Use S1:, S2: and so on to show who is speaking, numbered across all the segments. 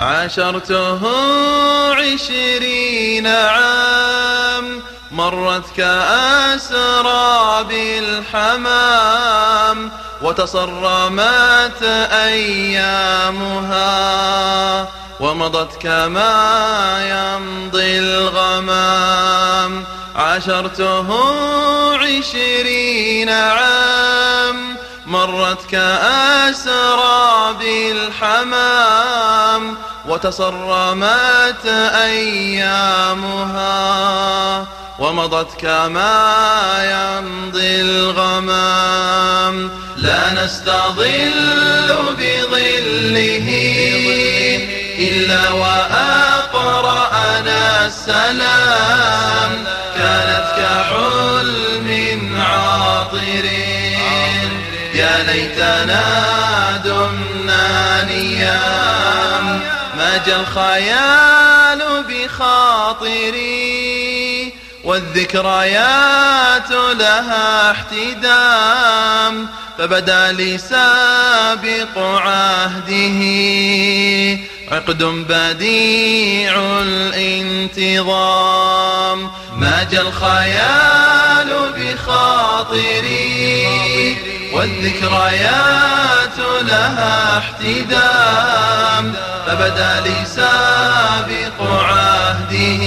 S1: عاشرته عشرين عام مرت كأسرى بالحمام وتصرمت أيامها ومضت كما يمضي الغمام. عاشرته عشرين عام مرت كأسرى بالحمام وتصرمت أيامها ومضت كما يمضي الغمام. لا نستظل بظله إلا وأقرأنا السلام كانت كحلم عاطر. يا ليتنا الخيال بخاطري والذكريات لها احتدام فبدأ لي سابق عهده. عقد بديع الانتظام. ما جا الخيال بخاطري والذكريات لها احتدام. فبدأ لي سابق عهده.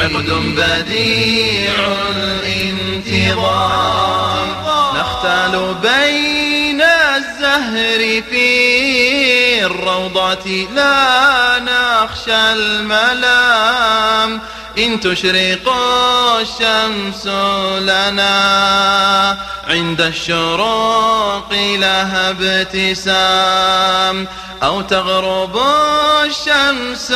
S1: عقد بديع الانتظام. نختال بين الزهر في الروضة لا نخشى الملام. إن تشرق الشمس لنا عند الشروق لها ابتسام أو تغرب الشمس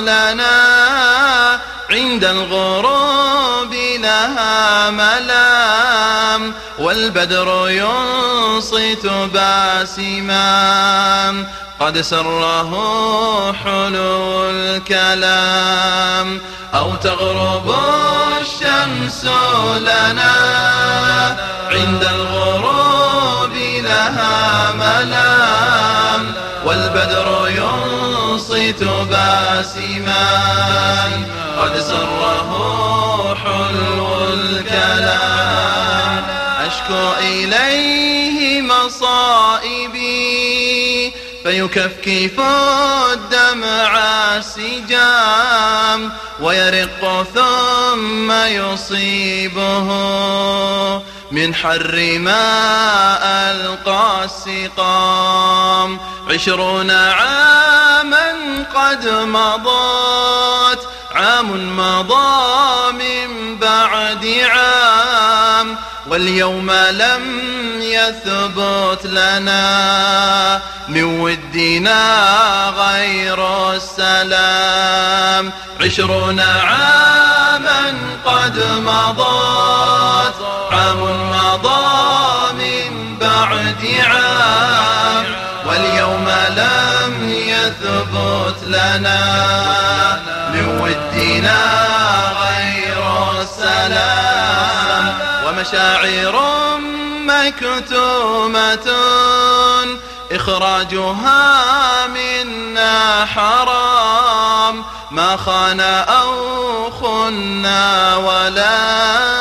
S1: لنا عند الغروب لها ملام والبدر ينصت باسما قد سره حلو الكلام أو تغرب الشمس لنا عند الغروب لها ملام والبدر ينصت باسما. قد سره حلو الكلام أشكو إليه مصائبي فيكفكف الدمع سجام ويرق ثم يصيبه. من حر ما ألقى السقام عشرون عاما قد مضت. عام مضى من بعد عام. واليوم لم يثبت لنا من ودنا غير السلام. عشرون عاما قد مضت عام مضى من بعد عام. واليوم لم يثبت لنا من ودنا غير السلام. ومشاعر مكتومة إخراجها منا حرام. ما خان أو خنا ولكن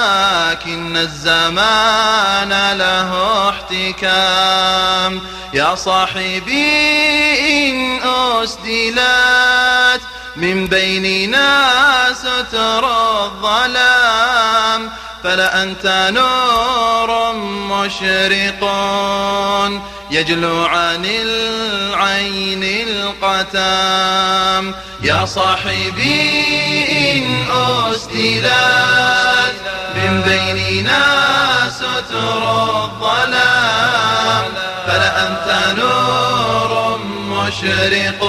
S1: الزمان له احتكام. يا صاحبي إن أسدلت من بيننا ستر الظلام. فلأنت نور مشرق يجلو عن العين القتام. يا صاحبي إن أسدلت من بيننا ستر الظلام. فلأنت نور مشرق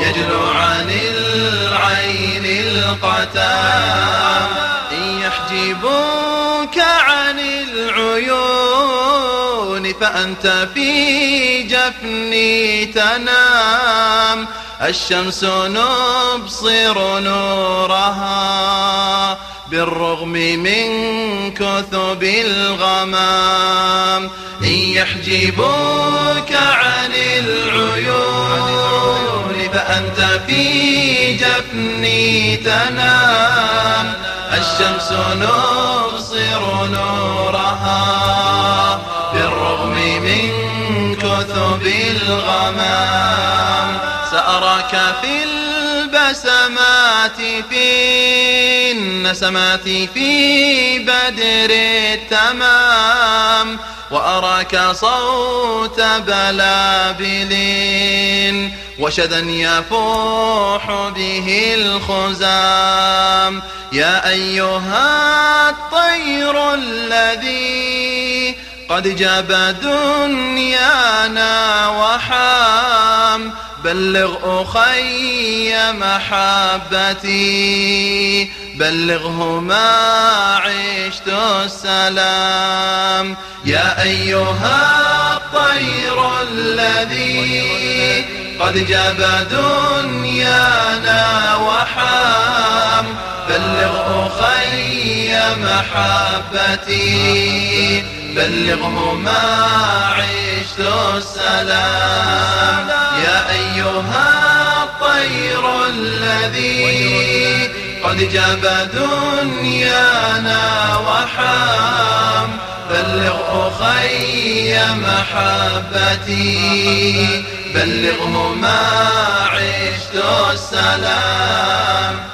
S1: يجلو عن العين القتام. يحجبوك عن العيون فأنت في جفني تنام. الشمس نبصر نورها بالرغم من كثب الغمام. إن يحجبوك عن العيون فأنت في جفني تنام. الشمس نبصر نورها بالرغم من كثب الغمام. سأراك في البسمات في النسمات في بدر التمام. وأراك صوت بلابل وشذا يفوح به الخزام. يا أيها الطير الذي قد جاب دنيانا وحام بلغ أخي محبتي بلغه ما عشت السلام. يا أيها الطير الذي قد جاب دنيانا وحام. بلغ أخي محبتي. بلغه ما عشت السلام يا أيها الطير الذي قد جاب دنيانا وحام. بلغ أخي محبتي بلغه ما عشت السلام.